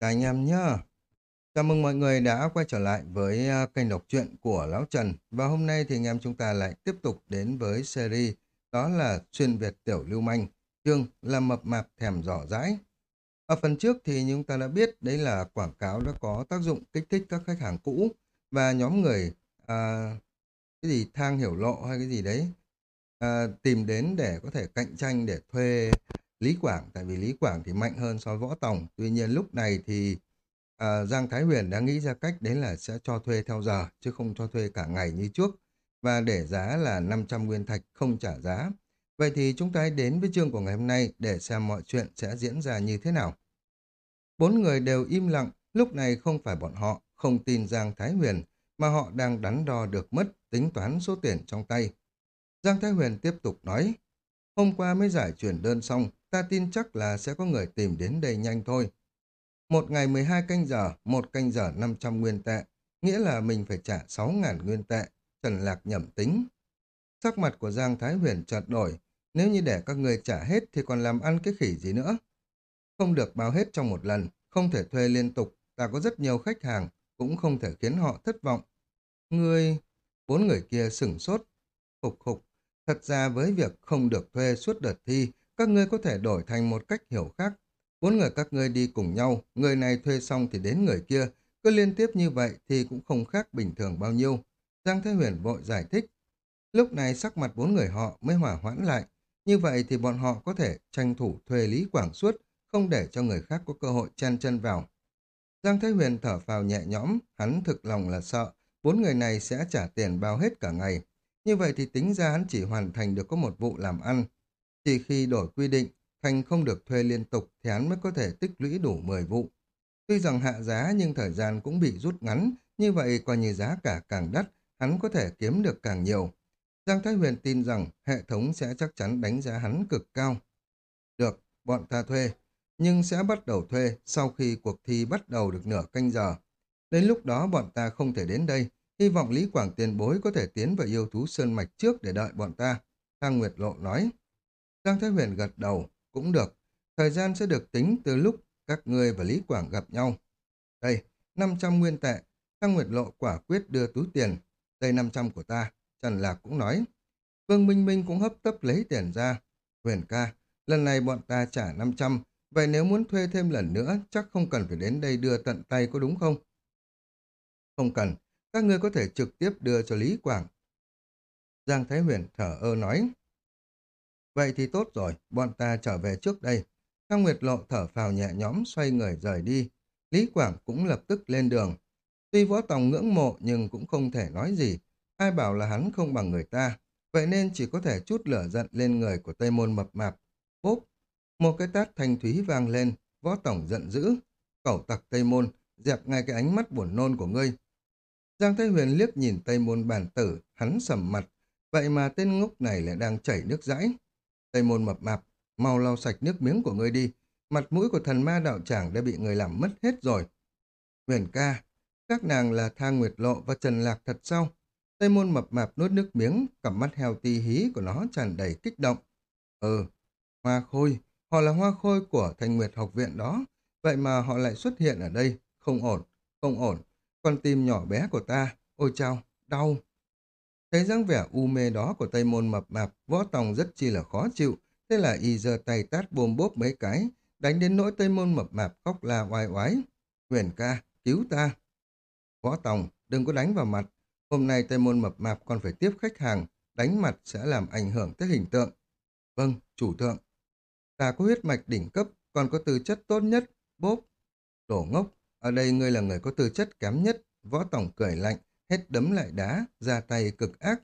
Cả anh em nhá. Chào mừng mọi người đã quay trở lại với à, kênh đọc truyện của Lão Trần. Và hôm nay thì anh em chúng ta lại tiếp tục đến với series đó là Xuyên Việt Tiểu Lưu Manh, chương là mập mạp thèm rõ rãi. Ở phần trước thì chúng ta đã biết đấy là quảng cáo đã có tác dụng kích thích các khách hàng cũ và nhóm người à, cái gì thang hiểu lộ hay cái gì đấy à, tìm đến để có thể cạnh tranh để thuê Lý Quảng tại vì Lý Quảng thì mạnh hơn so với Võ Tòng. Tuy nhiên lúc này thì à, Giang Thái Huyền đã nghĩ ra cách đấy là sẽ cho thuê theo giờ chứ không cho thuê cả ngày như trước và để giá là 500 nguyên thạch không trả giá. Vậy thì chúng ta hãy đến với chương của ngày hôm nay để xem mọi chuyện sẽ diễn ra như thế nào. Bốn người đều im lặng lúc này không phải bọn họ không tin Giang Thái Huyền mà họ đang đắn đo được mất tính toán số tiền trong tay. Giang Thái Huyền tiếp tục nói hôm qua mới giải chuyển đơn xong ta tin chắc là sẽ có người tìm đến đây nhanh thôi. Một ngày 12 canh giờ, một canh giờ 500 nguyên tệ, nghĩa là mình phải trả 6.000 nguyên tệ, Trần Lạc nhẩm tính. Sắc mặt của Giang Thái Huyền chợt đổi, nếu như để các người trả hết thì còn làm ăn cái khỉ gì nữa. Không được bao hết trong một lần, không thể thuê liên tục, ta có rất nhiều khách hàng, cũng không thể khiến họ thất vọng. Người... Bốn người kia sửng sốt, khục khục. Thật ra với việc không được thuê suốt đợt thi, các ngươi có thể đổi thành một cách hiểu khác. Bốn người các ngươi đi cùng nhau, người này thuê xong thì đến người kia, cứ liên tiếp như vậy thì cũng không khác bình thường bao nhiêu. Giang Thế Huyền vội giải thích. Lúc này sắc mặt bốn người họ mới hỏa hoãn lại. Như vậy thì bọn họ có thể tranh thủ thuê Lý Quảng suốt, không để cho người khác có cơ hội chen chân vào. Giang Thế Huyền thở phào nhẹ nhõm, hắn thực lòng là sợ, bốn người này sẽ trả tiền bao hết cả ngày. Như vậy thì tính ra hắn chỉ hoàn thành được có một vụ làm ăn, chỉ khi đổi quy định, Thành không được thuê liên tục thì hắn mới có thể tích lũy đủ 10 vụ. Tuy rằng hạ giá nhưng thời gian cũng bị rút ngắn, như vậy coi như giá cả càng đắt, hắn có thể kiếm được càng nhiều. Giang Thái Huyền tin rằng hệ thống sẽ chắc chắn đánh giá hắn cực cao. Được, bọn ta thuê, nhưng sẽ bắt đầu thuê sau khi cuộc thi bắt đầu được nửa canh giờ. Đến lúc đó bọn ta không thể đến đây, hy vọng Lý Quảng tiền bối có thể tiến vào yêu thú sơn mạch trước để đợi bọn ta. Thang Nguyệt Lộ nói. Giang Thái Huyền gật đầu, cũng được. Thời gian sẽ được tính từ lúc các ngươi và Lý Quảng gặp nhau. Đây, 500 nguyên tệ. Thăng Nguyệt Lộ quả quyết đưa túi tiền. Đây 500 của ta. Trần Lạc cũng nói. Vương Minh Minh cũng hấp tấp lấy tiền ra. Huyền ca, lần này bọn ta trả 500. Vậy nếu muốn thuê thêm lần nữa, chắc không cần phải đến đây đưa tận tay có đúng không? Không cần. Các ngươi có thể trực tiếp đưa cho Lý Quảng. Giang Thái Huyền thở ơ nói. Vậy thì tốt rồi, bọn ta trở về trước đây. Thang Nguyệt Lộ thở phào nhẹ nhõm xoay người rời đi. Lý Quảng cũng lập tức lên đường. Tuy võ tòng ngưỡng mộ nhưng cũng không thể nói gì. Ai bảo là hắn không bằng người ta. Vậy nên chỉ có thể chút lửa giận lên người của Tây Môn mập mạp. Bốp! Một cái tát thanh thúy vang lên. Võ tổng giận dữ. Cẩu tặc Tây Môn, dẹp ngay cái ánh mắt buồn nôn của ngươi. Giang Thái Huyền liếc nhìn Tây Môn bản tử, hắn sầm mặt. Vậy mà tên ngốc này lại đang chảy nước rãi. Tây môn mập mạp, mau lau sạch nước miếng của ngươi đi. Mặt mũi của thần ma đạo tràng đã bị người làm mất hết rồi. Huyền ca, các nàng là Thang Nguyệt Lộ và Trần Lạc thật sao? Tây môn mập mạp nuốt nước miếng, cặp mắt heo ti hí của nó tràn đầy kích động. Ừ, hoa khôi, họ là hoa khôi của Thanh Nguyệt học viện đó. Vậy mà họ lại xuất hiện ở đây, không ổn, không ổn. Con tim nhỏ bé của ta, ôi chao, đau. Thấy dáng vẻ u mê đó của Tây Môn mập mạp, võ tòng rất chi là khó chịu, thế là y giơ tay tát bôm bốp mấy cái, đánh đến nỗi Tây Môn mập mạp khóc la oai oái. Huyền ca, cứu ta. Võ tòng, đừng có đánh vào mặt. Hôm nay Tây Môn mập mạp còn phải tiếp khách hàng, đánh mặt sẽ làm ảnh hưởng tới hình tượng. Vâng, chủ thượng. Ta có huyết mạch đỉnh cấp, còn có tư chất tốt nhất, bốp. Đổ ngốc, ở đây ngươi là người có tư chất kém nhất, võ tổng cười lạnh, hết đấm lại đá, ra tay cực ác.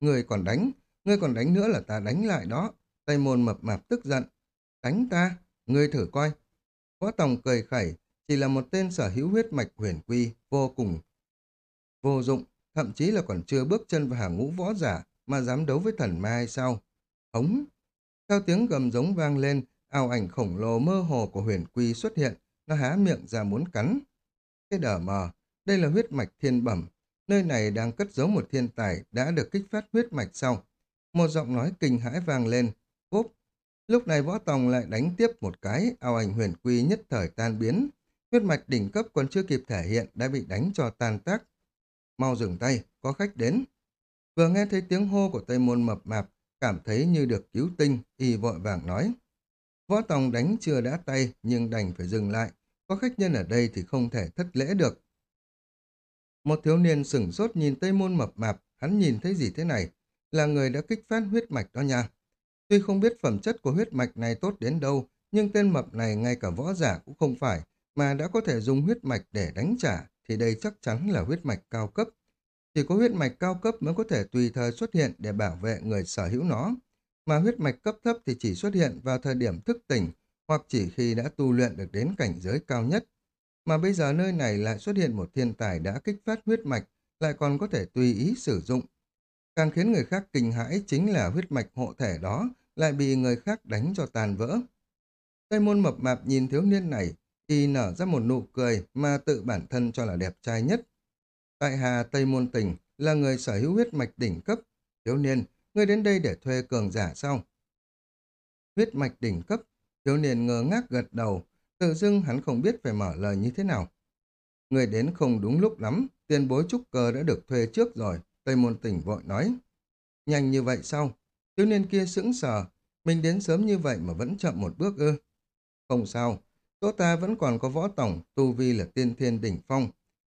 người còn đánh, ngươi còn đánh nữa là ta đánh lại đó. Tây môn mập mạp tức giận. Đánh ta, ngươi thử coi. Võ Tòng cười khẩy, chỉ là một tên sở hữu huyết mạch huyền quy, vô cùng vô dụng, thậm chí là còn chưa bước chân vào hàng ngũ võ giả mà dám đấu với thần ma hay sao. Ống! Theo tiếng gầm giống vang lên, ảo ảnh khổng lồ mơ hồ của huyền quy xuất hiện, nó há miệng ra muốn cắn. Cái đờ mờ, đây là huyết mạch thiên bẩm, Nơi này đang cất giấu một thiên tài đã được kích phát huyết mạch sau. Một giọng nói kinh hãi vang lên. Cốp. Lúc này võ tòng lại đánh tiếp một cái, ao ảnh huyền quy nhất thời tan biến. Huyết mạch đỉnh cấp còn chưa kịp thể hiện đã bị đánh cho tan tác. Mau dừng tay, có khách đến. Vừa nghe thấy tiếng hô của Tây Môn mập mạp, cảm thấy như được cứu tinh, y vội vàng nói. Võ Tòng đánh chưa đã tay, nhưng đành phải dừng lại. Có khách nhân ở đây thì không thể thất lễ được. Một thiếu niên sửng sốt nhìn Tây Môn mập mạp, hắn nhìn thấy gì thế này? Là người đã kích phát huyết mạch đó nha. Tuy không biết phẩm chất của huyết mạch này tốt đến đâu, nhưng tên mập này ngay cả võ giả cũng không phải, mà đã có thể dùng huyết mạch để đánh trả, thì đây chắc chắn là huyết mạch cao cấp. Chỉ có huyết mạch cao cấp mới có thể tùy thời xuất hiện để bảo vệ người sở hữu nó, mà huyết mạch cấp thấp thì chỉ xuất hiện vào thời điểm thức tỉnh hoặc chỉ khi đã tu luyện được đến cảnh giới cao nhất. Mà bây giờ nơi này lại xuất hiện một thiên tài đã kích phát huyết mạch, lại còn có thể tùy ý sử dụng. Càng khiến người khác kinh hãi chính là huyết mạch hộ thể đó lại bị người khác đánh cho tàn vỡ. Tây môn mập mạp nhìn thiếu niên này, y nở ra một nụ cười mà tự bản thân cho là đẹp trai nhất. Tại Hà Tây Môn Tình là người sở hữu huyết mạch đỉnh cấp. Thiếu niên, ngươi đến đây để thuê cường giả sao? Huyết mạch đỉnh cấp, thiếu niên ngơ ngác gật đầu, tự dưng hắn không biết phải mở lời như thế nào. Người đến không đúng lúc lắm, tiền bối trúc cơ đã được thuê trước rồi, Tây Môn tỉnh vội nói. Nhanh như vậy sao? Thiếu niên kia sững sờ, mình đến sớm như vậy mà vẫn chậm một bước ư. Không sao, chỗ ta vẫn còn có võ tổng, tu vi là tiên thiên đỉnh phong.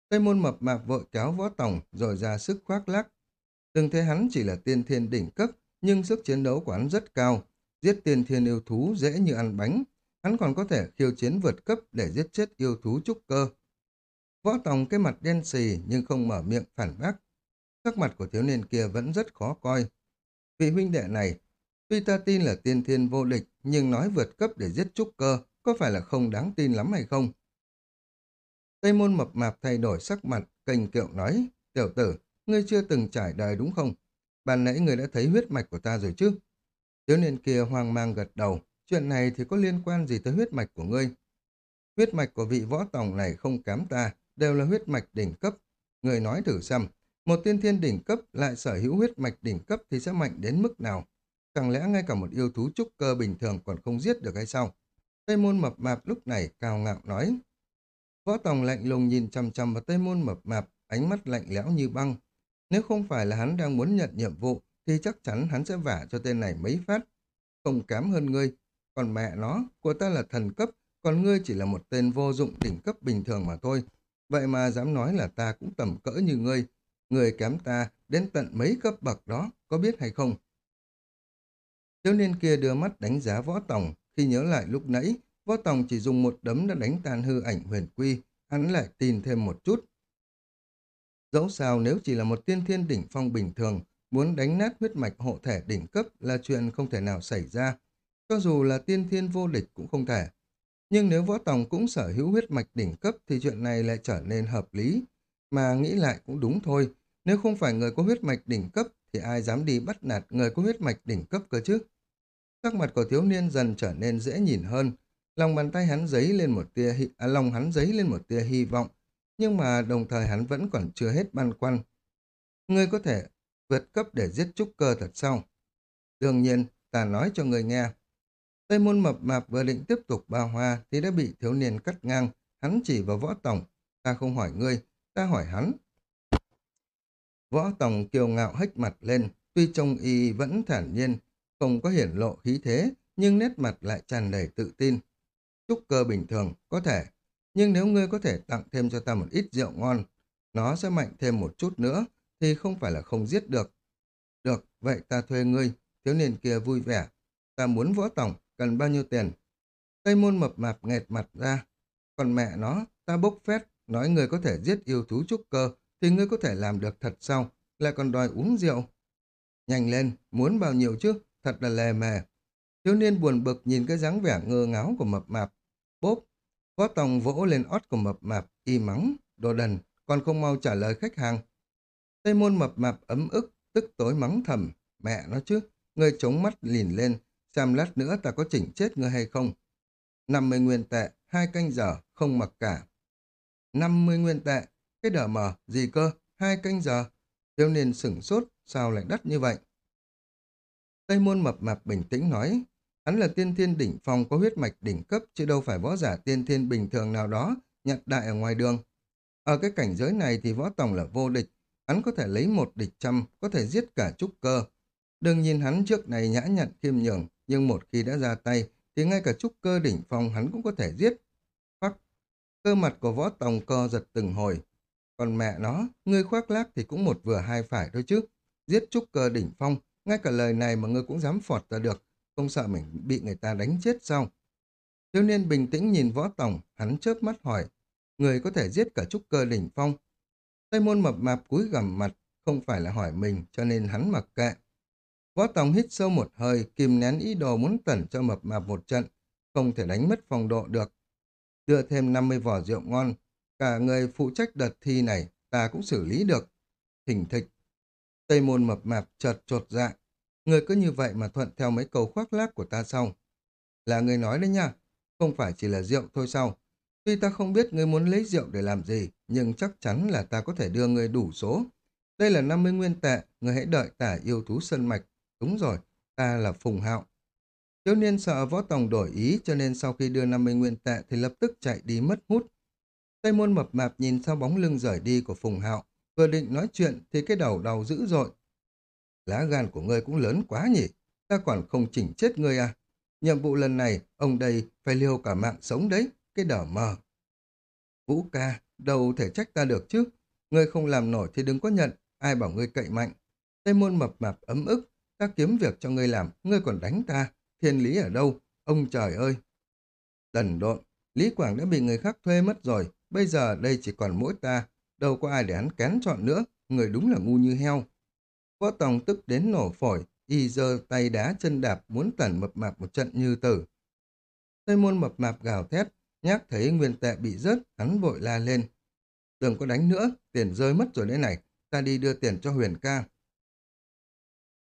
Tây môn mập mạp vội kéo võ tổng rồi ra sức khoác lác. Đừng thấy hắn chỉ là tiên thiên đỉnh cấp, nhưng sức chiến đấu của hắn rất cao. Giết tiên thiên yêu thú dễ như ăn bánh. Hắn còn có thể khiêu chiến vượt cấp để giết chết yêu thú trúc cơ. Võ Tòng cái mặt đen xì nhưng không mở miệng phản bác. Sắc mặt của thiếu niên kia vẫn rất khó coi. Vị huynh đệ này, tuy ta tin là tiên thiên vô địch, nhưng nói vượt cấp để giết trúc cơ, có phải là không đáng tin lắm hay không? Tây môn mập mạp thay đổi sắc mặt, kênh kiệu nói, tiểu tử, ngươi chưa từng trải đời đúng không? Bạn nãy ngươi đã thấy huyết mạch của ta rồi chứ? Thiếu niên kia hoang mang gật đầu, chuyện này thì có liên quan gì tới huyết mạch của ngươi? Huyết mạch của vị võ tòng này không kém ta, đều là huyết mạch đỉnh cấp. Người nói thử xem, một tiên thiên đỉnh cấp lại sở hữu huyết mạch đỉnh cấp thì sẽ mạnh đến mức nào? Chẳng lẽ ngay cả một yêu thú trúc cơ bình thường còn không giết được hay sao? Tây môn mập mạp lúc này cao ngạo nói. Võ Tòng lạnh lùng nhìn chăm chăm vào Tây môn mập mạp, ánh mắt lạnh lẽo như băng. Nếu không phải là hắn đang muốn nhận nhiệm vụ, thì chắc chắn hắn sẽ vả cho tên này mấy phát. Không kém hơn ngươi, còn mẹ nó, của ta là thần cấp, còn ngươi chỉ là một tên vô dụng đỉnh cấp bình thường mà thôi. Vậy mà dám nói là ta cũng tầm cỡ như ngươi, người kém ta đến tận mấy cấp bậc đó, có biết hay không? Thiếu niên kia đưa mắt đánh giá võ tòng, khi nhớ lại lúc nãy, võ tòng chỉ dùng một đấm đã đánh tan hư ảnh huyền quy, hắn lại tin thêm một chút. Dẫu sao nếu chỉ là một tiên thiên đỉnh phong bình thường, muốn đánh nát huyết mạch hộ thể đỉnh cấp là chuyện không thể nào xảy ra. Cho dù là tiên thiên vô địch cũng không thể. Nhưng nếu võ tòng cũng sở hữu huyết mạch đỉnh cấp thì chuyện này lại trở nên hợp lý. Mà nghĩ lại cũng đúng thôi, nếu không phải người có huyết mạch đỉnh cấp thì ai dám đi bắt nạt người có huyết mạch đỉnh cấp cơ chứ? Sắc mặt của thiếu niên dần trở nên dễ nhìn hơn. Lòng bàn tay hắn giấy lên một tia hy... à, lòng hắn giấy lên một tia hy vọng, nhưng mà đồng thời hắn vẫn còn chưa hết băn khoăn. Ngươi có thể vượt cấp để giết trúc cơ thật sao? Đương nhiên, ta nói cho người nghe. Tây môn mập mạp vừa định tiếp tục ba hoa thì đã bị thiếu niên cắt ngang. Hắn chỉ vào võ tổng. Ta không hỏi ngươi, ta hỏi hắn. Võ tổng kiêu ngạo hách mặt lên, tuy trông y vẫn thản nhiên, không có hiển lộ khí thế, nhưng nét mặt lại tràn đầy tự tin. Trúc cơ bình thường, có thể, nhưng nếu ngươi có thể tặng thêm cho ta một ít rượu ngon, nó sẽ mạnh thêm một chút nữa, thì không phải là không giết được. Được, vậy ta thuê ngươi, thiếu niên kia vui vẻ. Ta muốn võ tổng, cần bao nhiêu tiền? Tây môn mập mạp nghẹt mặt ra. Còn mẹ nó, ta bốc phét, nói người có thể giết yêu thú trúc cơ, thì ngươi có thể làm được thật sao? Lại còn đòi uống rượu. Nhanh lên, muốn bao nhiêu chứ? Thật là lè mè. Thiếu niên buồn bực nhìn cái dáng vẻ ngơ ngáo của mập mạp. Bốp, có tòng vỗ lên ót của mập mạp, y mắng, đồ đần, còn không mau trả lời khách hàng. Tây môn mập mạp ấm ức, tức tối mắng thầm, mẹ nó chứ, người chống mắt lìn lên, xem lát nữa ta có chỉnh chết ngươi hay không. 50 nguyên tệ, hai canh giờ, không mặc cả. 50 nguyên tệ, cái đờ mờ, gì cơ, hai canh giờ. tiêu niên sửng sốt, sao lại đắt như vậy? Tây môn mập mạp bình tĩnh nói, hắn là tiên thiên đỉnh phong có huyết mạch đỉnh cấp chứ đâu phải võ giả tiên thiên bình thường nào đó nhặt đại ở ngoài đường. Ở cái cảnh giới này thì võ tổng là vô địch, hắn có thể lấy một địch trăm, có thể giết cả trúc cơ. Đừng nhìn hắn trước này nhã nhặn khiêm nhường, nhưng một khi đã ra tay thì ngay cả trúc cơ đỉnh phong hắn cũng có thể giết. Phắc, cơ mặt của võ tòng co giật từng hồi. Còn mẹ nó, ngươi khoác lác thì cũng một vừa hai phải thôi chứ. Giết trúc cơ đỉnh phong, ngay cả lời này mà ngươi cũng dám phọt ra được, không sợ mình bị người ta đánh chết sao? Thiếu niên bình tĩnh nhìn võ tòng, hắn chớp mắt hỏi, người có thể giết cả trúc cơ đỉnh phong. Tây môn mập mạp cúi gằm mặt, không phải là hỏi mình, cho nên hắn mặc kệ. Võ tòng hít sâu một hơi, kìm nén ý đồ muốn tẩn cho mập mạp một trận, không thể đánh mất phong độ được. Đưa thêm 50 vỏ rượu ngon, cả người phụ trách đợt thi này, ta cũng xử lý được. Thỉnh thịch. Tây môn mập mạp chợt trột dạ. Người cứ như vậy mà thuận theo mấy câu khoác lác của ta xong Là người nói đấy nha, không phải chỉ là rượu thôi sao? Tuy ta không biết ngươi muốn lấy rượu để làm gì, nhưng chắc chắn là ta có thể đưa ngươi đủ số. Đây là 50 nguyên tệ, ngươi hãy đợi tả yêu thú sân mạch. Đúng rồi, ta là Phùng Hạo. Thiếu niên sợ võ tòng đổi ý cho nên sau khi đưa 50 nguyên tệ thì lập tức chạy đi mất hút. Tây môn mập mạp nhìn sau bóng lưng rời đi của Phùng Hạo, vừa định nói chuyện thì cái đầu đau dữ dội. Lá gan của ngươi cũng lớn quá nhỉ, ta còn không chỉnh chết ngươi à. Nhiệm vụ lần này, ông đây phải liều cả mạng sống đấy, cái đỏ mờ. Vũ ca, đâu thể trách ta được chứ. Ngươi không làm nổi thì đừng có nhận, ai bảo ngươi cậy mạnh. Tây môn mập mạp ấm ức, ta kiếm việc cho ngươi làm, ngươi còn đánh ta. Thiên lý ở đâu? Ông trời ơi! Đần độn, Lý Quảng đã bị người khác thuê mất rồi, bây giờ đây chỉ còn mỗi ta, đâu có ai để hắn kén chọn nữa, người đúng là ngu như heo. Võ Tòng tức đến nổ phổi, y giơ tay đá chân đạp muốn tẩn mập mạp một trận như tử. Tây môn mập mạp gào thét, nhắc thấy nguyên tệ bị rớt, hắn vội la lên. Đừng có đánh nữa, tiền rơi mất rồi đấy này, ta đi đưa tiền cho huyền ca.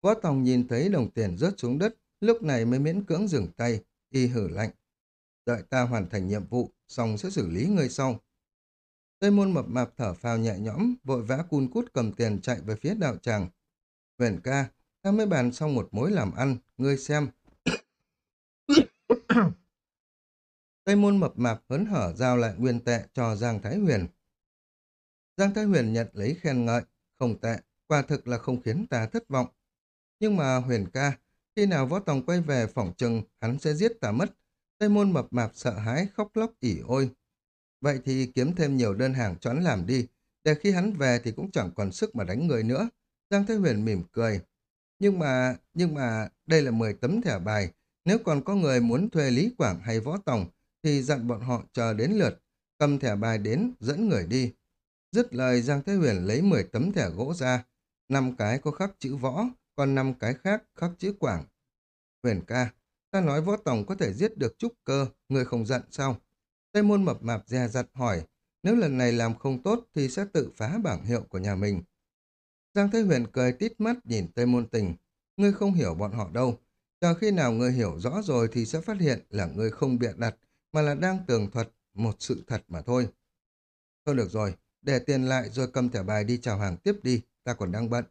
Võ Tòng nhìn thấy đồng tiền rớt xuống đất, lúc này mới miễn cưỡng dừng tay, y hử lạnh. Đợi ta hoàn thành nhiệm vụ, xong sẽ xử lý người sau. Tây môn mập mạp thở phào nhẹ nhõm, vội vã cun cút cầm tiền chạy về phía đạo tràng. Huyền ca, ta mới bàn xong một mối làm ăn, ngươi xem. Tây môn mập mạp hớn hở giao lại nguyên tệ cho Giang Thái Huyền. Giang Thái Huyền nhận lấy khen ngợi, không tệ, quả thực là không khiến ta thất vọng. Nhưng mà Huyền ca, khi nào võ tòng quay về phòng trừng, hắn sẽ giết ta mất. Tây môn mập mạp sợ hãi khóc lóc ỉ ôi. Vậy thì kiếm thêm nhiều đơn hàng cho hắn làm đi, để khi hắn về thì cũng chẳng còn sức mà đánh người nữa. Giang Thế Huyền mỉm cười. Nhưng mà, nhưng mà, đây là 10 tấm thẻ bài. Nếu còn có người muốn thuê Lý Quảng hay Võ Tòng, thì dặn bọn họ chờ đến lượt, cầm thẻ bài đến, dẫn người đi. Dứt lời Giang Thế Huyền lấy 10 tấm thẻ gỗ ra, năm cái có khắc chữ võ, còn năm cái khác khắc chữ quảng. Huyền ca, ta nói võ tổng có thể giết được trúc cơ, người không giận sao? Tây môn mập mạp dè dặt hỏi, nếu lần này làm không tốt thì sẽ tự phá bảng hiệu của nhà mình. Giang Thế Huyền cười tít mắt nhìn Tây môn tình, ngươi không hiểu bọn họ đâu. Chờ khi nào ngươi hiểu rõ rồi thì sẽ phát hiện là ngươi không bịa đặt, mà là đang tường thuật một sự thật mà thôi. Thôi được rồi, để tiền lại rồi cầm thẻ bài đi chào hàng tiếp đi, ta còn đang bận.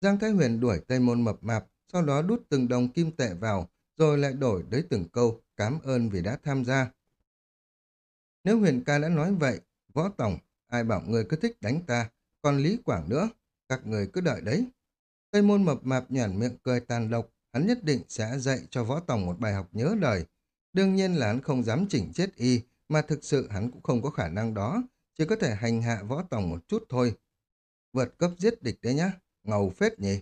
Giang Thái Huyền đuổi Tây Môn mập mạp, sau đó đút từng đồng kim tệ vào, rồi lại đổi tới từng câu cảm ơn vì đã tham gia. Nếu Huyền ca đã nói vậy, võ tổng, ai bảo người cứ thích đánh ta, còn Lý Quảng nữa, các người cứ đợi đấy. Tây Môn mập mạp nhản miệng cười tàn độc, hắn nhất định sẽ dạy cho võ tổng một bài học nhớ đời, Đương nhiên là hắn không dám chỉnh chết y, mà thực sự hắn cũng không có khả năng đó, chỉ có thể hành hạ võ tổng một chút thôi. Vượt cấp giết địch đấy nhá, ngầu phết nhỉ.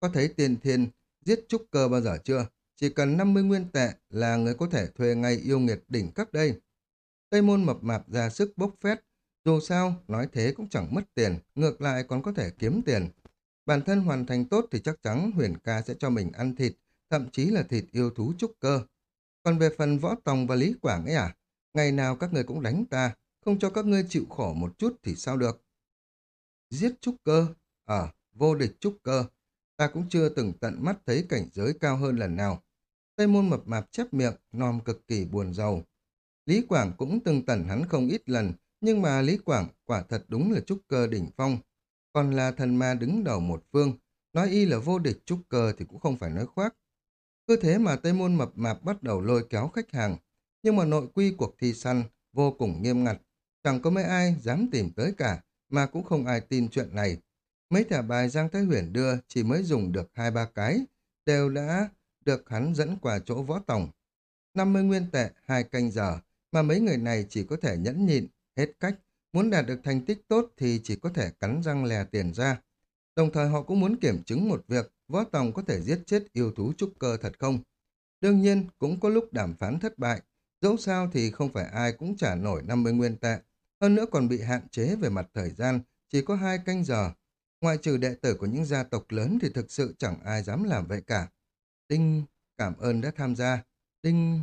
Có thấy tiên thiên giết trúc cơ bao giờ chưa? Chỉ cần 50 nguyên tệ là người có thể thuê ngay yêu nghiệt đỉnh cấp đây. Tây môn mập mạp ra sức bốc phét. Dù sao, nói thế cũng chẳng mất tiền, ngược lại còn có thể kiếm tiền. Bản thân hoàn thành tốt thì chắc chắn huyền ca sẽ cho mình ăn thịt, thậm chí là thịt yêu thú trúc cơ. Còn về phần võ tòng và lý quảng ấy à, ngày nào các người cũng đánh ta, không cho các ngươi chịu khổ một chút thì sao được. Giết trúc cơ, Ờ, à, vô địch trúc cơ, ta cũng chưa từng tận mắt thấy cảnh giới cao hơn lần nào. Tây môn mập mạp chép miệng, nom cực kỳ buồn giàu. Lý Quảng cũng từng tẩn hắn không ít lần, nhưng mà Lý Quảng quả thật đúng là trúc cơ đỉnh phong. Còn là thần ma đứng đầu một phương, nói y là vô địch trúc cơ thì cũng không phải nói khoác. Cứ thế mà Tây Môn mập mạp bắt đầu lôi kéo khách hàng. Nhưng mà nội quy cuộc thi săn vô cùng nghiêm ngặt. Chẳng có mấy ai dám tìm tới cả, mà cũng không ai tin chuyện này. Mấy thẻ bài Giang Thái Huyền đưa chỉ mới dùng được hai ba cái, đều đã được hắn dẫn qua chỗ võ tổng. 50 nguyên tệ, hai canh giờ, mà mấy người này chỉ có thể nhẫn nhịn, hết cách. Muốn đạt được thành tích tốt thì chỉ có thể cắn răng lè tiền ra. Đồng thời họ cũng muốn kiểm chứng một việc, võ tòng có thể giết chết yêu thú trúc cơ thật không. Đương nhiên, cũng có lúc đàm phán thất bại. Dẫu sao thì không phải ai cũng trả nổi 50 nguyên tệ. Hơn nữa còn bị hạn chế về mặt thời gian, chỉ có hai canh giờ. Ngoại trừ đệ tử của những gia tộc lớn thì thực sự chẳng ai dám làm vậy cả. tinh cảm ơn đã tham gia. tinh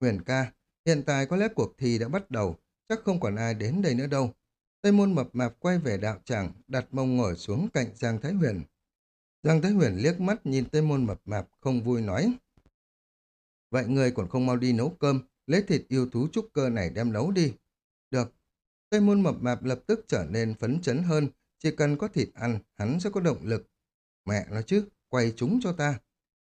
huyền ca, hiện tại có lẽ cuộc thi đã bắt đầu, chắc không còn ai đến đây nữa đâu. Tây môn mập mạp quay về đạo tràng, đặt mông ngồi xuống cạnh Giang Thái Huyền. Giang Thái Huyền liếc mắt nhìn Tây môn mập mạp không vui nói. Vậy người còn không mau đi nấu cơm, lấy thịt yêu thú trúc cơ này đem nấu đi. Được. Tây môn mập mạp lập tức trở nên phấn chấn hơn, chỉ cần có thịt ăn, hắn sẽ có động lực. Mẹ nói chứ, quay chúng cho ta.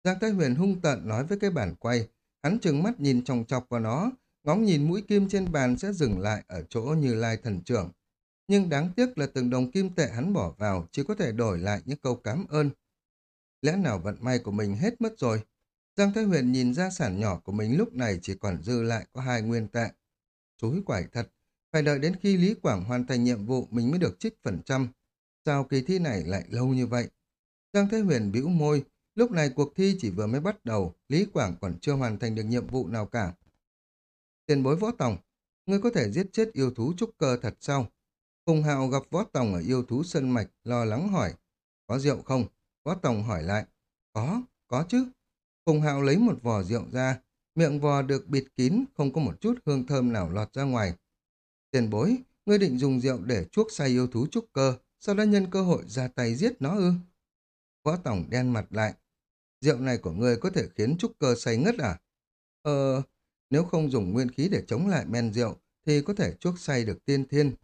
Giang Thái Huyền hung tợn nói với cái bản quay, hắn trừng mắt nhìn chòng chọc vào nó, ngóng nhìn mũi kim trên bàn sẽ dừng lại ở chỗ như lai thần trưởng. Nhưng đáng tiếc là từng đồng kim tệ hắn bỏ vào chỉ có thể đổi lại những câu cảm ơn. Lẽ nào vận may của mình hết mất rồi? Giang Thái Huyền nhìn ra sản nhỏ của mình lúc này chỉ còn dư lại có hai nguyên tệ. Chúi quải thật, phải đợi đến khi Lý Quảng hoàn thành nhiệm vụ mình mới được trích phần trăm. Sao kỳ thi này lại lâu như vậy? Giang Thế Huyền bĩu môi, lúc này cuộc thi chỉ vừa mới bắt đầu, Lý Quảng còn chưa hoàn thành được nhiệm vụ nào cả. Tiền bối võ tòng, ngươi có thể giết chết yêu thú trúc cơ thật sao? Phùng Hạo gặp võ tòng ở yêu thú sân mạch, lo lắng hỏi. Có rượu không? Võ tòng hỏi lại. Có, có chứ. Phùng Hạo lấy một vò rượu ra, miệng vò được bịt kín, không có một chút hương thơm nào lọt ra ngoài. Tiền bối, ngươi định dùng rượu để chuốc say yêu thú trúc cơ, sau đó nhân cơ hội ra tay giết nó ư? Võ Tổng đen mặt lại. Rượu này của ngươi có thể khiến trúc cơ say ngất à? Ờ, nếu không dùng nguyên khí để chống lại men rượu, thì có thể chuốc say được tiên thiên.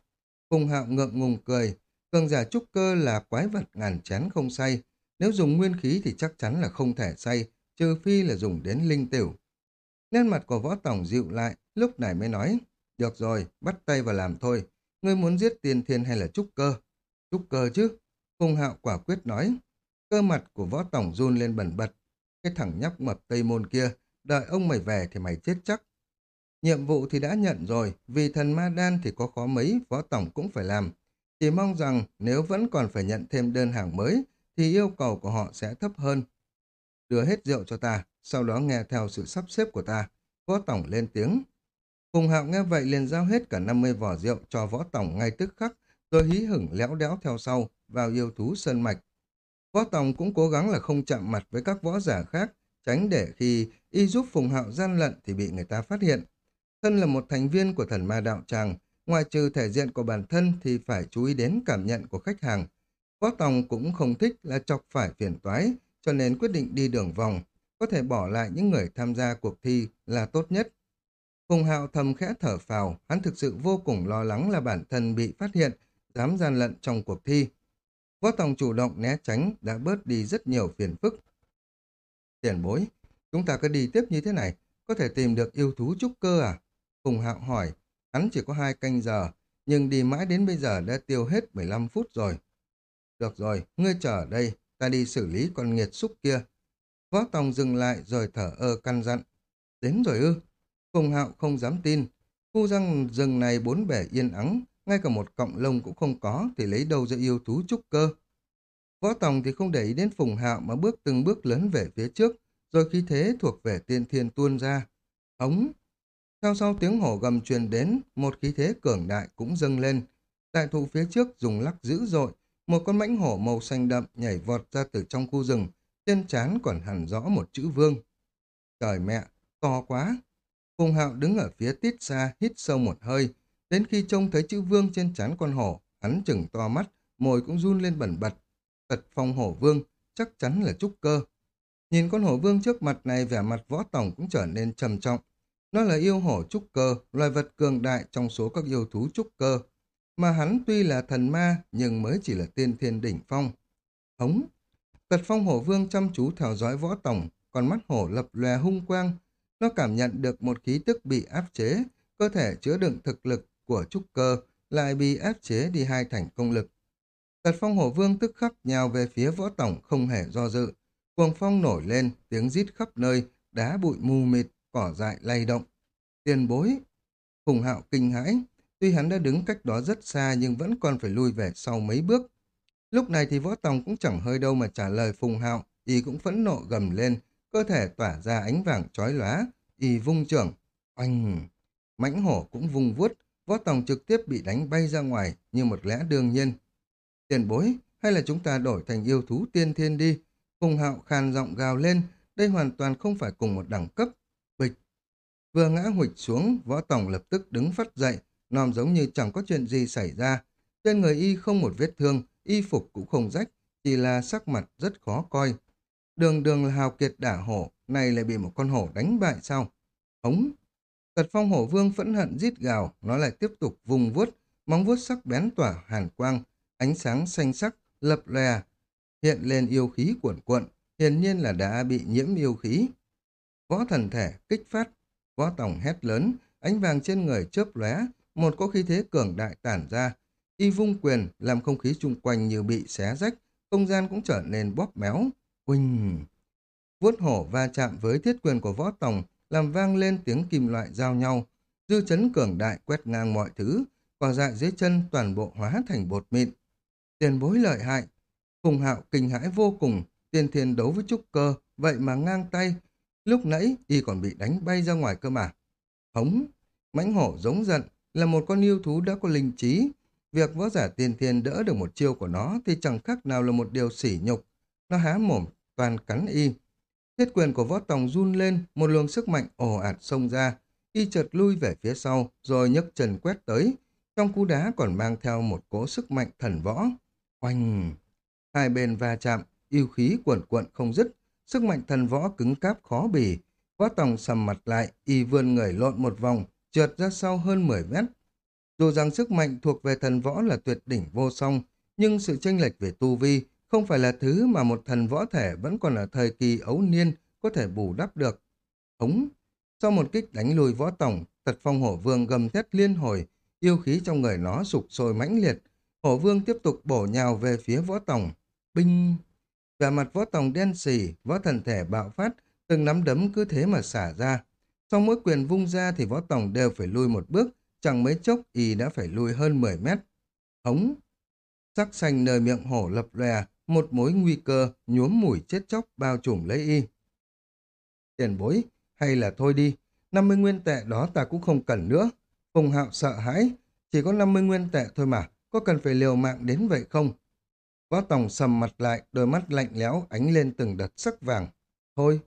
Phùng hạo ngượng ngùng cười, cường giả trúc cơ là quái vật ngàn chén không say. Nếu dùng nguyên khí thì chắc chắn là không thể say, trừ phi là dùng đến linh tiểu. Nét mặt của võ tổng dịu lại, lúc này mới nói, được rồi, bắt tay vào làm thôi. Ngươi muốn giết tiên thiên hay là trúc cơ? Trúc cơ chứ? Phùng hạo quả quyết nói. Cơ mặt của võ tổng run lên bẩn bật. Cái thằng nhóc mập Tây Môn kia, đợi ông mày về thì mày chết chắc. Nhiệm vụ thì đã nhận rồi, vì thần ma đan thì có khó mấy, võ tổng cũng phải làm. Chỉ mong rằng nếu vẫn còn phải nhận thêm đơn hàng mới, thì yêu cầu của họ sẽ thấp hơn. Đưa hết rượu cho ta, sau đó nghe theo sự sắp xếp của ta. Võ tổng lên tiếng. Phùng hạo nghe vậy liền giao hết cả 50 vỏ rượu cho võ tổng ngay tức khắc, rồi hí hửng léo đéo theo sau, vào yêu thú sơn mạch. Võ tổng cũng cố gắng là không chạm mặt với các võ giả khác, tránh để khi y giúp Phùng hạo gian lận thì bị người ta phát hiện. Thân là một thành viên của thần ma đạo tràng, ngoài trừ thể diện của bản thân thì phải chú ý đến cảm nhận của khách hàng. Võ Tòng cũng không thích là chọc phải phiền toái, cho nên quyết định đi đường vòng, có thể bỏ lại những người tham gia cuộc thi là tốt nhất. Hùng Hạo thầm khẽ thở phào, hắn thực sự vô cùng lo lắng là bản thân bị phát hiện, dám gian lận trong cuộc thi. Võ Tòng chủ động né tránh đã bớt đi rất nhiều phiền phức. Tiền bối, chúng ta cứ đi tiếp như thế này, có thể tìm được yêu thú trúc cơ à? Hùng Hạo hỏi, hắn chỉ có hai canh giờ, nhưng đi mãi đến bây giờ đã tiêu hết 15 phút rồi. Được rồi, ngươi chờ ở đây, ta đi xử lý con nghiệt xúc kia. Võ Tòng dừng lại rồi thở ơ căn dặn. Đến rồi ư? Phùng Hạo không dám tin. Khu răng rừng này bốn bể yên ắng, ngay cả một cọng lông cũng không có thì lấy đâu ra yêu thú trúc cơ. Võ Tòng thì không để ý đến Phùng Hạo mà bước từng bước lớn về phía trước, rồi khi thế thuộc về tiên thiên tuôn ra. Ống! Theo sau tiếng hổ gầm truyền đến, một khí thế cường đại cũng dâng lên. Đại thụ phía trước dùng lắc dữ dội, một con mãnh hổ màu xanh đậm nhảy vọt ra từ trong khu rừng, trên trán còn hẳn rõ một chữ vương. Trời mẹ, to quá! Phùng Hạo đứng ở phía tít xa, hít sâu một hơi. Đến khi trông thấy chữ vương trên trán con hổ, hắn chừng to mắt, môi cũng run lên bẩn bật. Tật phong hổ vương, chắc chắn là trúc cơ. Nhìn con hổ vương trước mặt này vẻ mặt võ tổng cũng trở nên trầm trọng. Nó là yêu hổ trúc cơ, loài vật cường đại trong số các yêu thú trúc cơ. Mà hắn tuy là thần ma, nhưng mới chỉ là tiên thiên đỉnh phong. Hống! Tật phong hổ vương chăm chú theo dõi võ tổng, còn mắt hổ lập lòe hung quang, nó cảm nhận được một khí tức bị áp chế, cơ thể chứa đựng thực lực của trúc cơ lại bị áp chế đi hai thành công lực. Tật phong hổ vương tức khắc nhào về phía võ tổng không hề do dự. Cuồng phong nổi lên, tiếng rít khắp nơi, đá bụi mù mịt, cỏ dại lay động. Tiền bối! Phùng hạo kinh hãi, tuy hắn đã đứng cách đó rất xa nhưng vẫn còn phải lui về sau mấy bước. Lúc này thì võ tòng cũng chẳng hơi đâu mà trả lời Phùng hạo, y cũng phẫn nộ gầm lên, cơ thể tỏa ra ánh vàng chói lóa, y vung trưởng, oanh! Mãnh hổ cũng vung vuốt, võ tòng trực tiếp bị đánh bay ra ngoài như một lẽ đương nhiên. Tiền bối, hay là chúng ta đổi thành yêu thú tiên thiên đi? Phùng hạo khàn giọng gào lên, đây hoàn toàn không phải cùng một đẳng cấp. Bịch! Vừa ngã huịch xuống, võ tòng lập tức đứng phát dậy, nòm giống như chẳng có chuyện gì xảy ra. Trên người y không một vết thương, y phục cũng không rách, chỉ là sắc mặt rất khó coi. Đường đường là hào kiệt đả hổ, này lại bị một con hổ đánh bại sao? Hống! Tật phong hổ vương phẫn hận rít gào, nó lại tiếp tục vùng vuốt, móng vuốt sắc bén tỏa hàn quang, ánh sáng xanh sắc, lập lè hiện lên yêu khí cuộn cuộn, hiển nhiên là đã bị nhiễm yêu khí. Võ thần thể kích phát, võ tổng hét lớn, ánh vàng trên người chớp lóe, một có khí thế cường đại tản ra, y vung quyền làm không khí chung quanh như bị xé rách, không gian cũng trở nên bóp méo. Quỳnh! Vuốt hổ va chạm với thiết quyền của võ tổng, làm vang lên tiếng kim loại giao nhau. Dư chấn cường đại quét ngang mọi thứ, quả dại dưới chân toàn bộ hóa thành bột mịn. Tiền bối lợi hại. Phùng hạo kinh hãi vô cùng, tiền thiên đấu với trúc cơ, vậy mà ngang tay. Lúc nãy, y còn bị đánh bay ra ngoài cơ mà. Hống! Mãnh hổ giống giận, là một con yêu thú đã có linh trí. Việc võ giả tiền thiên đỡ được một chiêu của nó thì chẳng khác nào là một điều sỉ nhục. Nó há mồm, toàn cắn y. Thiết quyền của võ tòng run lên, một luồng sức mạnh ồ ạt xông ra. Y chợt lui về phía sau, rồi nhấc chân quét tới. Trong cú đá còn mang theo một cỗ sức mạnh thần võ. Oanh! Hai bên va chạm, yêu khí cuộn cuộn không dứt. Sức mạnh thần võ cứng cáp khó bì. Võ tòng sầm mặt lại, y vươn người lộn một vòng, trượt ra sau hơn 10 mét. Dù rằng sức mạnh thuộc về thần võ là tuyệt đỉnh vô song, nhưng sự chênh lệch về tu vi không phải là thứ mà một thần võ thể vẫn còn ở thời kỳ ấu niên có thể bù đắp được. Hống! Sau một kích đánh lùi võ tổng, tật phong hổ vương gầm thét liên hồi, yêu khí trong người nó sụp sôi mãnh liệt. Hổ vương tiếp tục bổ nhào về phía võ tổng. Binh! và mặt võ tổng đen xì, võ thần thể bạo phát, từng nắm đấm cứ thế mà xả ra. Sau mỗi quyền vung ra thì võ tổng đều phải lùi một bước, chẳng mấy chốc y đã phải lùi hơn 10 mét. Hống! Sắc xanh nơi miệng hổ lập lòe, một mối nguy cơ nhuốm mùi chết chóc bao trùm lấy y. Tiền bối, hay là thôi đi, 50 nguyên tệ đó ta cũng không cần nữa. Phùng hạo sợ hãi, chỉ có 50 nguyên tệ thôi mà, có cần phải liều mạng đến vậy không? Võ Tòng sầm mặt lại, đôi mắt lạnh lẽo ánh lên từng đợt sắc vàng. Thôi,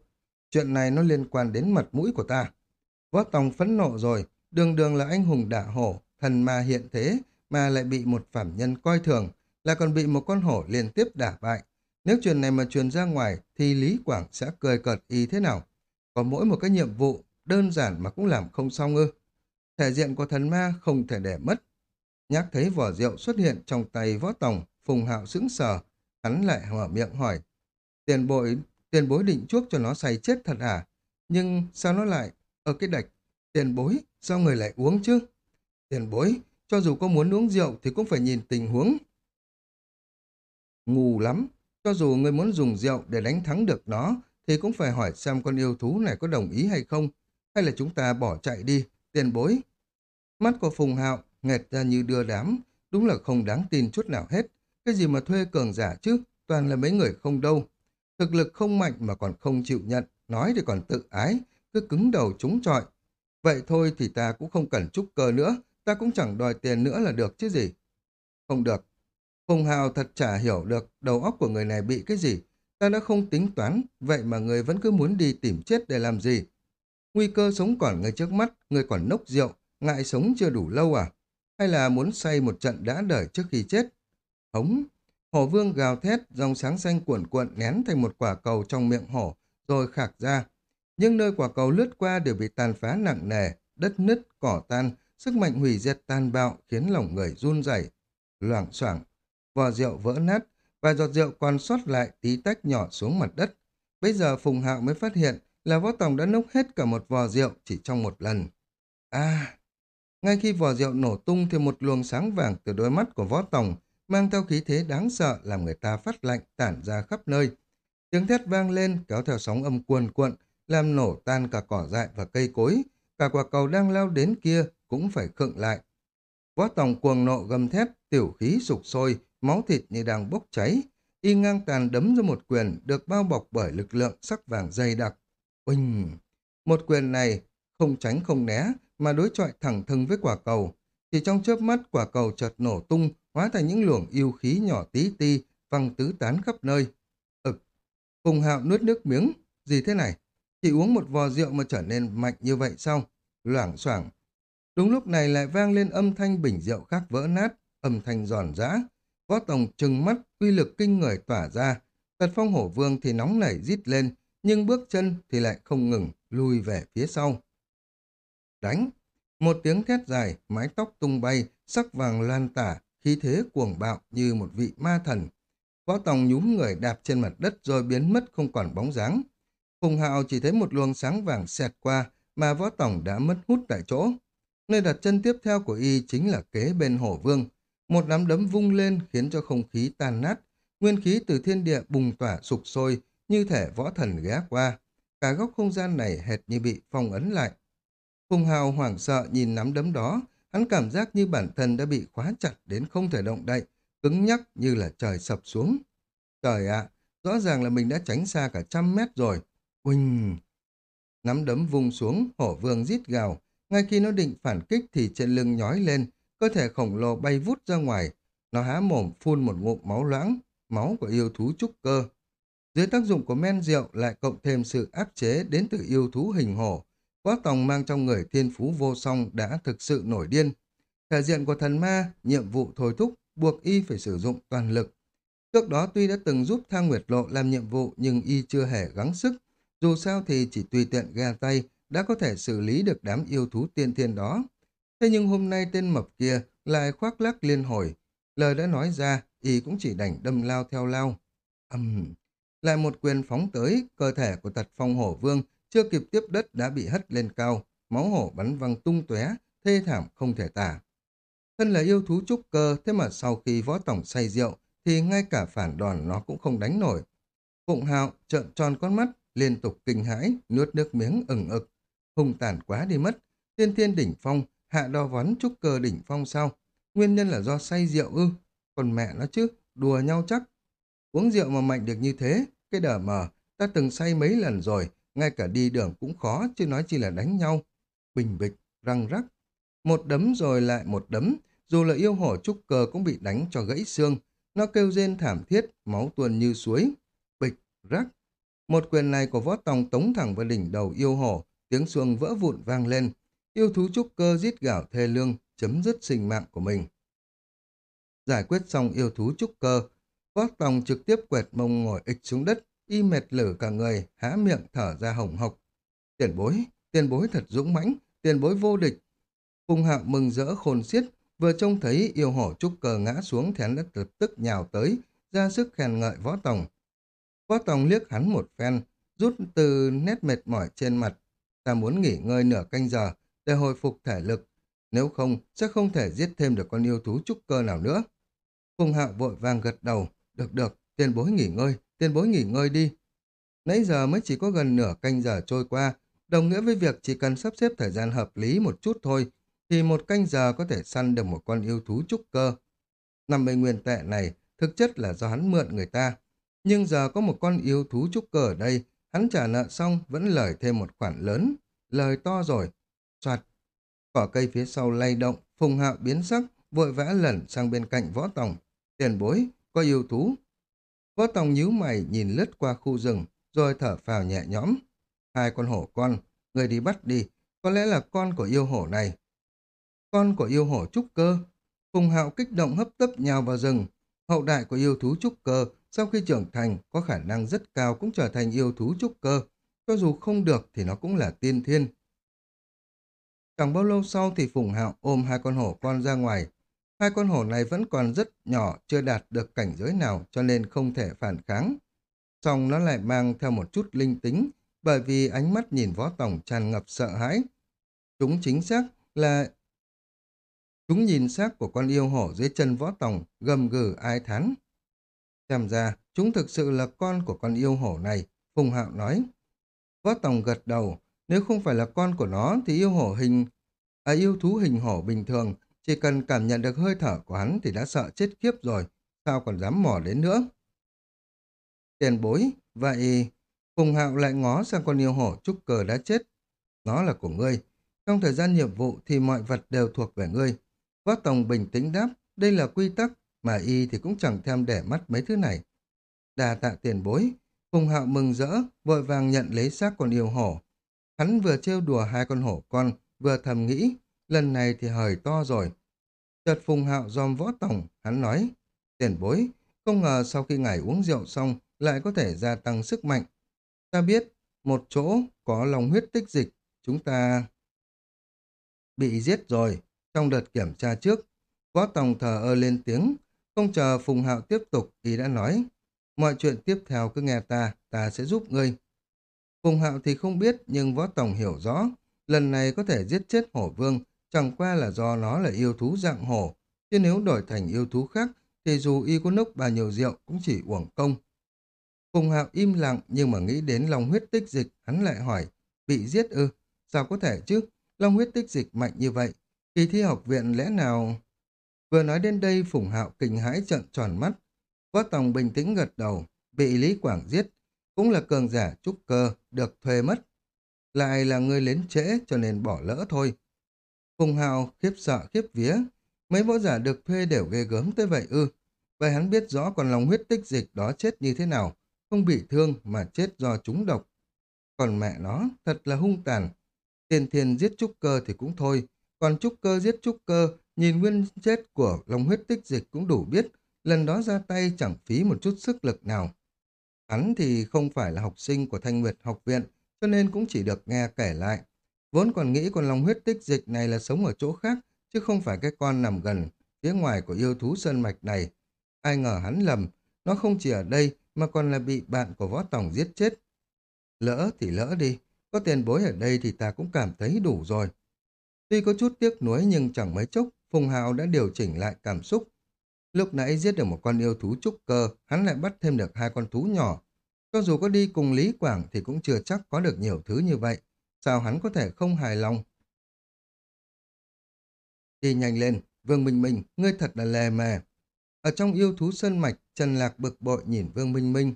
chuyện này nó liên quan đến mặt mũi của ta. Võ Tòng phẫn nộ rồi, đường đường là anh hùng đả hổ, thần ma hiện thế, mà lại bị một phạm nhân coi thường, là còn bị một con hổ liên tiếp đả bại. Nếu chuyện này mà truyền ra ngoài, thì Lý Quảng sẽ cười cợt y thế nào? Có mỗi một cái nhiệm vụ đơn giản mà cũng làm không xong ư. Thể diện của thần ma không thể để mất. Nhắc thấy vỏ rượu xuất hiện trong tay võ tòng, phùng hạo sững sờ, hắn lại mở miệng hỏi. Tiền bội, tiền bối định chuốc cho nó say chết thật à? Nhưng sao nó lại ở cái đạch? Tiền bối, sao người lại uống chứ? Tiền bối, cho dù có muốn uống rượu thì cũng phải nhìn tình huống. Ngu lắm, cho dù người muốn dùng rượu để đánh thắng được nó, thì cũng phải hỏi xem con yêu thú này có đồng ý hay không, hay là chúng ta bỏ chạy đi, tiền bối. Mắt của Phùng Hạo nghẹt ra như đưa đám, đúng là không đáng tin chút nào hết. Cái gì mà thuê cường giả chứ, toàn là mấy người không đâu. Thực lực không mạnh mà còn không chịu nhận, nói thì còn tự ái, cứ cứng đầu trúng trọi. Vậy thôi thì ta cũng không cần trúc cơ nữa, ta cũng chẳng đòi tiền nữa là được chứ gì. Không được, Hùng Hào thật chả hiểu được đầu óc của người này bị cái gì. Ta đã không tính toán, vậy mà người vẫn cứ muốn đi tìm chết để làm gì. Nguy cơ sống còn người trước mắt, người còn nốc rượu, ngại sống chưa đủ lâu à? Hay là muốn say một trận đã đời trước khi chết? Hống! Hổ vương gào thét, dòng sáng xanh cuộn cuộn nén thành một quả cầu trong miệng hổ, rồi khạc ra. Nhưng nơi quả cầu lướt qua đều bị tàn phá nặng nề, đất nứt, cỏ tan, sức mạnh hủy diệt tan bạo khiến lòng người run rẩy, loảng xoảng vò rượu vỡ nát, vài giọt rượu còn sót lại tí tách nhỏ xuống mặt đất. Bây giờ Phùng Hạo mới phát hiện là võ tòng đã nốc hết cả một vò rượu chỉ trong một lần. À! Ngay khi vò rượu nổ tung thì một luồng sáng vàng từ đôi mắt của võ tòng mang theo khí thế đáng sợ làm người ta phát lạnh tản ra khắp nơi. Tiếng thét vang lên kéo theo sóng âm cuồn cuộn, làm nổ tan cả cỏ dại và cây cối. Cả quả cầu đang lao đến kia cũng phải khựng lại. Võ tòng cuồng nộ gầm thét, tiểu khí sục sôi, máu thịt như đang bốc cháy. Y ngang tàn đấm ra một quyền được bao bọc bởi lực lượng sắc vàng dày đặc. Uỳnh! Một quyền này không tránh không né mà đối chọi thẳng thừng với quả cầu. Chỉ trong chớp mắt quả cầu chợt nổ tung, hóa thành những luồng yêu khí nhỏ tí ti, văng tứ tán khắp nơi. Ực! Phùng hạo nuốt nước miếng. Gì thế này? Chỉ uống một vò rượu mà trở nên mạnh như vậy sao? Loảng xoảng. Đúng lúc này lại vang lên âm thanh bình rượu khác vỡ nát, âm thanh giòn giã. Võ Tòng trừng mắt, uy lực kinh người tỏa ra. Tật phong hổ vương thì nóng nảy rít lên, nhưng bước chân thì lại không ngừng, lùi về phía sau. Đánh! Một tiếng thét dài, mái tóc tung bay, sắc vàng lan tả, khí thế cuồng bạo như một vị ma thần. Võ Tòng nhúm người đạp trên mặt đất rồi biến mất không còn bóng dáng. Phùng Hạo chỉ thấy một luồng sáng vàng xẹt qua mà Võ Tòng đã mất hút tại chỗ. Nơi đặt chân tiếp theo của y chính là kế bên hổ vương. Một nắm đấm vung lên khiến cho không khí tan nát, nguyên khí từ thiên địa bùng tỏa sục sôi như thể võ thần ghé qua. Cả góc không gian này hệt như bị phong ấn lại. Phùng Hào hoảng sợ nhìn nắm đấm đó, hắn cảm giác như bản thân đã bị khóa chặt đến không thể động đậy, cứng nhắc như là trời sập xuống. Trời ạ, rõ ràng là mình đã tránh xa cả trăm mét rồi. Uỳnh! Nắm đấm vung xuống, hổ vương rít gào. Ngay khi nó định phản kích thì trên lưng nhói lên, cơ thể khổng lồ bay vút ra ngoài. Nó há mồm phun một ngụm máu loãng, máu của yêu thú trúc cơ. Dưới tác dụng của men rượu lại cộng thêm sự áp chế đến từ yêu thú hình hổ. Quá tòng mang trong người thiên phú vô song đã thực sự nổi điên. Thể diện của thần ma, nhiệm vụ thôi thúc, buộc y phải sử dụng toàn lực. Trước đó tuy đã từng giúp Thang Nguyệt Lộ làm nhiệm vụ nhưng y chưa hề gắng sức. Dù sao thì chỉ tùy tiện ga tay đã có thể xử lý được đám yêu thú tiên thiên đó. Thế nhưng hôm nay tên mập kia lại khoác lác liên hồi. Lời đã nói ra, y cũng chỉ đành đâm lao theo lao. Âm... Uhm. Lại một quyền phóng tới, cơ thể của tật phong hổ vương chưa kịp tiếp đất đã bị hất lên cao, máu hổ bắn văng tung tóe, thê thảm không thể tả. Thân là yêu thú trúc cơ, thế mà sau khi võ tổng say rượu, thì ngay cả phản đòn nó cũng không đánh nổi. Phụng hạo trợn tròn con mắt, liên tục kinh hãi, nuốt nước miếng ừng ực. Hùng tàn quá đi mất, tiên thiên đỉnh phong, hạ đo vón trúc cơ đỉnh phong sao? Nguyên nhân là do say rượu ư? Còn mẹ nó chứ, đùa nhau chắc. Uống rượu mà mạnh được như thế, cái đờ mờ, ta từng say mấy lần rồi, ngay cả đi đường cũng khó, chứ nói chi là đánh nhau. Bình bịch, răng rắc. Một đấm rồi lại một đấm, dù là yêu hổ trúc cơ cũng bị đánh cho gãy xương. Nó kêu rên thảm thiết, máu tuôn như suối. Bịch, rắc. Một quyền này của võ tòng tống thẳng vào đỉnh đầu yêu hổ, tiếng xuông vỡ vụn vang lên. Yêu thú trúc cơ giết gạo thê lương, chấm dứt sinh mạng của mình. Giải quyết xong yêu thú trúc cơ, võ tòng trực tiếp quẹt mông ngồi ịch xuống đất, y mệt lử cả người, há miệng thở ra hồng hộc. Tiền bối, tiền bối thật dũng mãnh, tiền bối vô địch. Phùng hạo mừng rỡ khôn xiết, vừa trông thấy yêu hổ trúc cờ ngã xuống thì hắn đã lập tức nhào tới, ra sức khen ngợi võ tòng. Võ tòng liếc hắn một phen, rút từ nét mệt mỏi trên mặt. Ta muốn nghỉ ngơi nửa canh giờ để hồi phục thể lực. Nếu không, sẽ không thể giết thêm được con yêu thú trúc cơ nào nữa. Phùng hạo vội vàng gật đầu. Được được, tiền bối nghỉ ngơi, tiền bối nghỉ ngơi đi. Nãy giờ mới chỉ có gần nửa canh giờ trôi qua, đồng nghĩa với việc chỉ cần sắp xếp thời gian hợp lý một chút thôi, thì một canh giờ có thể săn được một con yêu thú trúc cơ. 50 nguyên tệ này thực chất là do hắn mượn người ta. Nhưng giờ có một con yêu thú trúc cơ ở đây, hắn trả nợ xong vẫn lời thêm một khoản lớn. Lời to rồi. Soạt. Cỏ cây phía sau lay động, phùng hạo biến sắc, vội vã lẩn sang bên cạnh võ tòng. Tiền bối, có yêu thú, Võ Tòng nhíu mày nhìn lướt qua khu rừng, rồi thở phào nhẹ nhõm. Hai con hổ con, người đi bắt đi, có lẽ là con của yêu hổ này. Con của yêu hổ trúc cơ. Phùng hạo kích động hấp tấp nhào vào rừng. Hậu đại của yêu thú trúc cơ, sau khi trưởng thành, có khả năng rất cao cũng trở thành yêu thú trúc cơ. Cho dù không được thì nó cũng là tiên thiên. Chẳng bao lâu sau thì Phùng Hạo ôm hai con hổ con ra ngoài, Hai con hổ này vẫn còn rất nhỏ, chưa đạt được cảnh giới nào cho nên không thể phản kháng. Xong nó lại mang theo một chút linh tính, bởi vì ánh mắt nhìn võ tổng tràn ngập sợ hãi. Chúng chính xác là Chúng nhìn xác của con yêu hổ dưới chân võ tổng gầm gừ ai thán. Xem ra, chúng thực sự là con của con yêu hổ này, Phùng Hạo nói. Võ tòng gật đầu, nếu không phải là con của nó thì yêu hổ hình... À yêu thú hình hổ bình thường, chỉ cần cảm nhận được hơi thở của hắn thì đã sợ chết khiếp rồi, sao còn dám mò đến nữa. Tiền bối, vậy... Phùng Hạo lại ngó sang con yêu hổ trúc cờ đã chết. Nó là của ngươi. Trong thời gian nhiệm vụ thì mọi vật đều thuộc về ngươi. Võ Tòng bình tĩnh đáp, đây là quy tắc, mà y thì cũng chẳng thèm để mắt mấy thứ này. Đà tạ tiền bối, Phùng Hạo mừng rỡ, vội vàng nhận lấy xác con yêu hổ. Hắn vừa trêu đùa hai con hổ con, vừa thầm nghĩ, lần này thì hời to rồi. Chợt Phùng Hạo dòm võ tổng, hắn nói, tiền bối, không ngờ sau khi ngài uống rượu xong lại có thể gia tăng sức mạnh. Ta biết, một chỗ có lòng huyết tích dịch, chúng ta bị giết rồi. Trong đợt kiểm tra trước, võ tổng thờ ơ lên tiếng, không chờ Phùng Hạo tiếp tục, thì đã nói, mọi chuyện tiếp theo cứ nghe ta, ta sẽ giúp ngươi. Phùng Hạo thì không biết, nhưng võ tổng hiểu rõ, lần này có thể giết chết hổ vương, chẳng qua là do nó là yêu thú dạng hổ, chứ nếu đổi thành yêu thú khác, thì dù y có nốc bao nhiêu rượu cũng chỉ uổng công. Phùng Hạo im lặng nhưng mà nghĩ đến lòng huyết tích dịch, hắn lại hỏi, bị giết ư? Sao có thể chứ? Long huyết tích dịch mạnh như vậy, kỳ thi học viện lẽ nào... Vừa nói đến đây Phùng Hạo kinh hãi trợn tròn mắt. Võ Tòng bình tĩnh gật đầu, bị Lý Quảng giết, cũng là cường giả trúc cơ, được thuê mất. Lại là người lến trễ cho nên bỏ lỡ thôi. Phùng hào khiếp sợ khiếp vía, mấy võ giả được thuê đều ghê gớm tới vậy ư. Vậy hắn biết rõ còn lòng huyết tích dịch đó chết như thế nào, không bị thương mà chết do trúng độc. Còn mẹ nó, thật là hung tàn. Tiền thiền giết trúc cơ thì cũng thôi, còn trúc cơ giết trúc cơ, nhìn nguyên chết của lòng huyết tích dịch cũng đủ biết, lần đó ra tay chẳng phí một chút sức lực nào. Hắn thì không phải là học sinh của Thanh Nguyệt học viện, cho nên cũng chỉ được nghe kể lại. Vốn còn nghĩ con lòng huyết tích dịch này là sống ở chỗ khác, chứ không phải cái con nằm gần, phía ngoài của yêu thú sơn mạch này. Ai ngờ hắn lầm, nó không chỉ ở đây mà còn là bị bạn của võ tổng giết chết. Lỡ thì lỡ đi, có tiền bối ở đây thì ta cũng cảm thấy đủ rồi. Tuy có chút tiếc nuối nhưng chẳng mấy chốc, Phùng Hào đã điều chỉnh lại cảm xúc. Lúc nãy giết được một con yêu thú trúc cơ, hắn lại bắt thêm được hai con thú nhỏ. Cho dù có đi cùng Lý Quảng thì cũng chưa chắc có được nhiều thứ như vậy. Sao hắn có thể không hài lòng? Đi nhanh lên, Vương Minh Minh, ngươi thật là lè mè. Ở trong yêu thú sơn mạch, Trần Lạc bực bội nhìn Vương Minh Minh.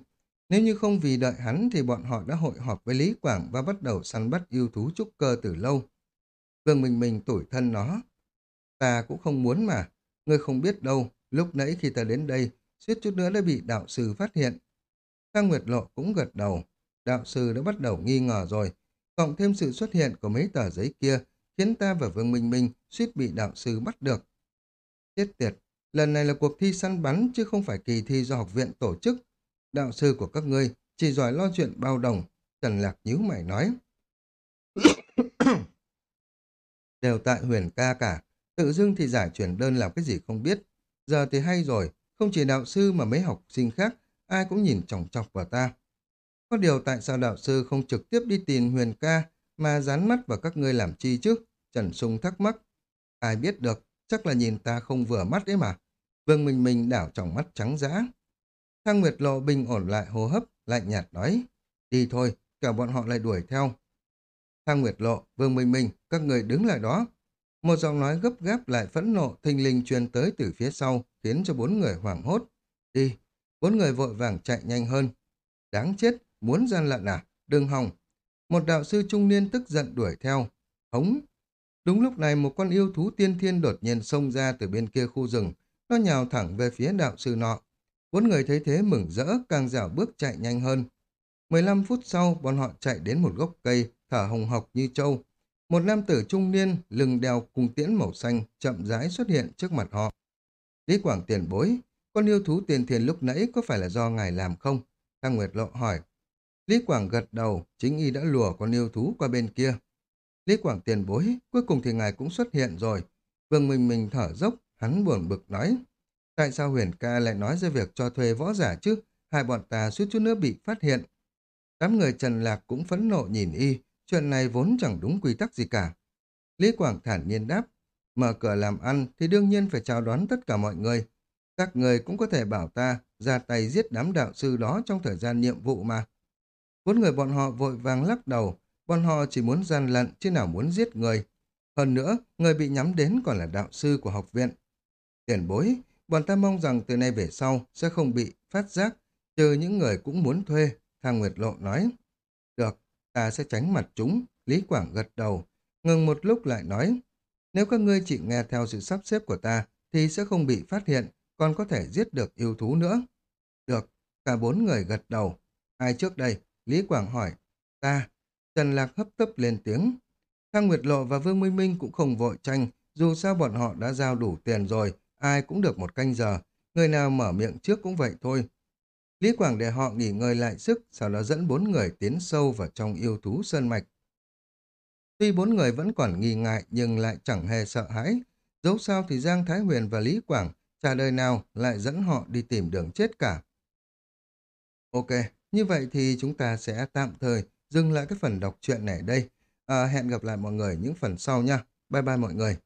Nếu như không vì đợi hắn thì bọn họ đã hội họp với Lý Quảng và bắt đầu săn bắt yêu thú trúc cơ từ lâu. Vương Minh Minh tủi thân nó. Ta cũng không muốn mà. Ngươi không biết đâu, lúc nãy khi ta đến đây, suýt chút nữa đã bị đạo sư phát hiện. Thang Nguyệt Lộ cũng gật đầu. Đạo sư đã bắt đầu nghi ngờ rồi. Cộng thêm sự xuất hiện của mấy tờ giấy kia khiến ta và Vương Minh Minh suýt bị đạo sư bắt được. Chết tiệt, lần này là cuộc thi săn bắn chứ không phải kỳ thi do học viện tổ chức. Đạo sư của các ngươi chỉ giỏi lo chuyện bao đồng, Trần Lạc nhíu mày nói. Đều tại huyền ca cả, tự dưng thì giải chuyển đơn làm cái gì không biết. Giờ thì hay rồi, không chỉ đạo sư mà mấy học sinh khác, ai cũng nhìn chòng chọc vào ta. Có điều tại sao đạo sư không trực tiếp đi tìm huyền ca mà dán mắt vào các ngươi làm chi chứ? Trần Sung thắc mắc. Ai biết được, chắc là nhìn ta không vừa mắt đấy mà. Vương Minh Minh đảo trong mắt trắng dã. Thang Nguyệt Lộ bình ổn lại hô hấp, lạnh nhạt nói. Đi thôi, cả bọn họ lại đuổi theo. Thang Nguyệt Lộ, Vương Minh Minh, các người đứng lại đó. Một giọng nói gấp gáp lại phẫn nộ thình lình truyền tới từ phía sau, khiến cho bốn người hoảng hốt. Đi, bốn người vội vàng chạy nhanh hơn. Đáng chết, muốn gian lận à? Đừng hòng. Một đạo sư trung niên tức giận đuổi theo. Hống. Đúng lúc này một con yêu thú tiên thiên đột nhiên xông ra từ bên kia khu rừng. Nó nhào thẳng về phía đạo sư nọ. Bốn người thấy thế mừng rỡ, càng dạo bước chạy nhanh hơn. 15 phút sau, bọn họ chạy đến một gốc cây, thở hồng hộc như trâu. Một nam tử trung niên, lưng đeo cung tiễn màu xanh, chậm rãi xuất hiện trước mặt họ. Lý Quảng tiền bối, con yêu thú tiền thiền lúc nãy có phải là do ngài làm không? Thang Nguyệt Lộ hỏi. Lý Quảng gật đầu, chính y đã lùa con yêu thú qua bên kia. Lý Quảng tiền bối, cuối cùng thì ngài cũng xuất hiện rồi. Vương Minh Minh thở dốc, hắn buồn bực nói. Tại sao huyền ca lại nói ra việc cho thuê võ giả chứ? Hai bọn ta suýt chút nữa bị phát hiện. Đám người Trần Lạc cũng phẫn nộ nhìn y, chuyện này vốn chẳng đúng quy tắc gì cả. Lý Quảng thản nhiên đáp, mở cửa làm ăn thì đương nhiên phải chào đón tất cả mọi người. Các người cũng có thể bảo ta ra tay giết đám đạo sư đó trong thời gian nhiệm vụ mà. Bốn người bọn họ vội vàng lắc đầu, bọn họ chỉ muốn gian lận chứ nào muốn giết người. Hơn nữa, người bị nhắm đến còn là đạo sư của học viện. Tiền bối, bọn ta mong rằng từ nay về sau sẽ không bị phát giác, trừ những người cũng muốn thuê, Thang Nguyệt Lộ nói. Ta sẽ tránh mặt chúng, Lý Quảng gật đầu, ngừng một lúc lại nói. Nếu các ngươi chỉ nghe theo sự sắp xếp của ta, thì sẽ không bị phát hiện, còn có thể giết được yêu thú nữa. Được, cả bốn người gật đầu. Ai trước đây? Lý Quảng hỏi. Ta. Trần Lạc hấp tấp lên tiếng. Thang Nguyệt Lộ và Vương Minh Minh cũng không vội tranh, dù sao bọn họ đã giao đủ tiền rồi, ai cũng được một canh giờ, người nào mở miệng trước cũng vậy thôi. Lý Quảng để họ nghỉ ngơi lại sức, sau đó dẫn bốn người tiến sâu vào trong yêu thú sơn mạch. Tuy bốn người vẫn còn nghi ngại nhưng lại chẳng hề sợ hãi. Dẫu sao thì Giang Thái Huyền và Lý Quảng trả đời nào lại dẫn họ đi tìm đường chết cả. Ok, như vậy thì chúng ta sẽ tạm thời dừng lại cái phần đọc truyện này đây. À, hẹn gặp lại mọi người những phần sau nha. Bye bye mọi người.